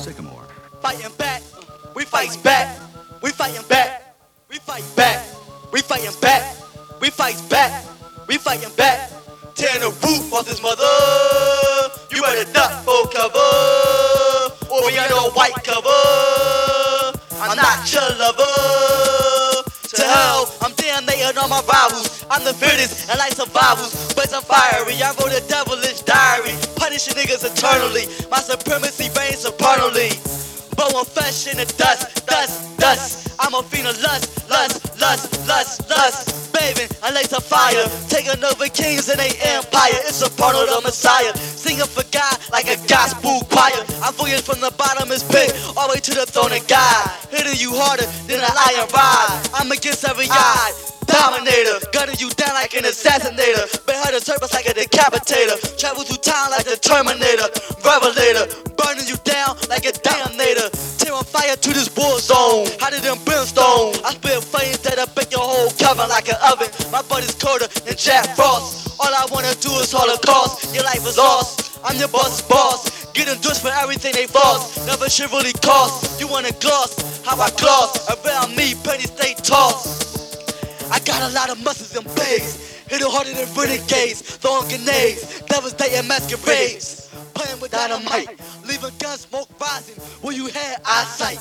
Sycamore. Fighting back, we fight back, we fighting back, we fight back, we fighting back, we fight back, we fighting back. Tearing the roof off this mother. You better duck for cover, or we under a white cover. I'm not your lover. To hell, I'm damnating all my rivals. I'm the fittest and like survivals. But I'm fiery, I wrote a devilish diary. Punishing niggas eternally. My supremacy reigns supernally. But I'm fresh in the dust, dust, dust. I'm a fiend of lust, lust, lust, lust, lust. Bathing, I lace a fire. Taking over kings and they empire. It's a part of the Messiah. Singing for God like a gospel choir. I'm voyage from the bottomless pit all the way to the throne of God. Hitting you harder than an iron rod. I'm against every ah. odd. Dominator, gunning you down like an assassinator. Behind the surface like a decapitator. Travel through time like the Terminator. Revelator, burning you down like a damnator. Tear on fire to this war zone. Hotter than brimstone. I spit flames that'll bake your whole coven like an oven. My body's colder than Jack Frost. All I wanna do is holocaust. Your life is lost. I'm your boss's boss. Getting dust for everything they false. Never really cost. You wanna gloss? How I gloss? Around me, pennies stay tossed. Got a lot of muscles and bags. Hit it harder than renegades. Throwing grenades. Devastating masquerades. Playing with dynamite. Leaving gun smoke rising. Where you had eyesight.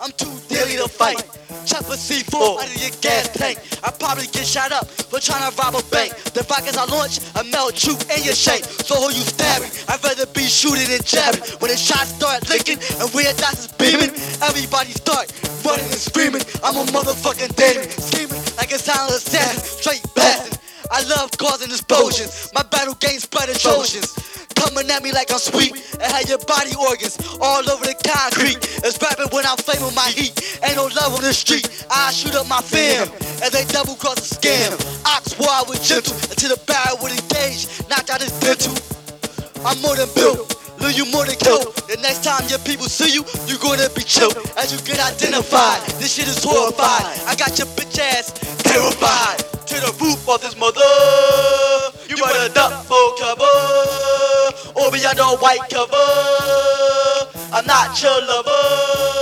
I'm too deadly to fight. Chop a C4 out of your gas tank. I probably get shot up for trying to rob a bank. The rockets I launch, I melt you in your shape. So who you stabbing? I'd rather be shooting than jabbing. When the shots start licking and weird dots is beaming, everybody start running and screaming. I'm a motherfucking demon, scheming straight. I love causing explosions. My battle games spreading Trojans. Coming at me like I'm sweet and have your body organs all over the concrete. It's rapping when I'm flaming my heat. Ain't no love on the street. I shoot up my fam as they double cross the scam. Ox I was gentle until the barrel would engage. Knocked out his dental. I'm more than built. Leave you more than killed. The next time your people see you, you're gonna be chilled. As you get identified, this shit is horrified. I got your bitch ass terrified. To the roof of this mother. You better duck for cover. Or be under a white cover. I'm not your lover.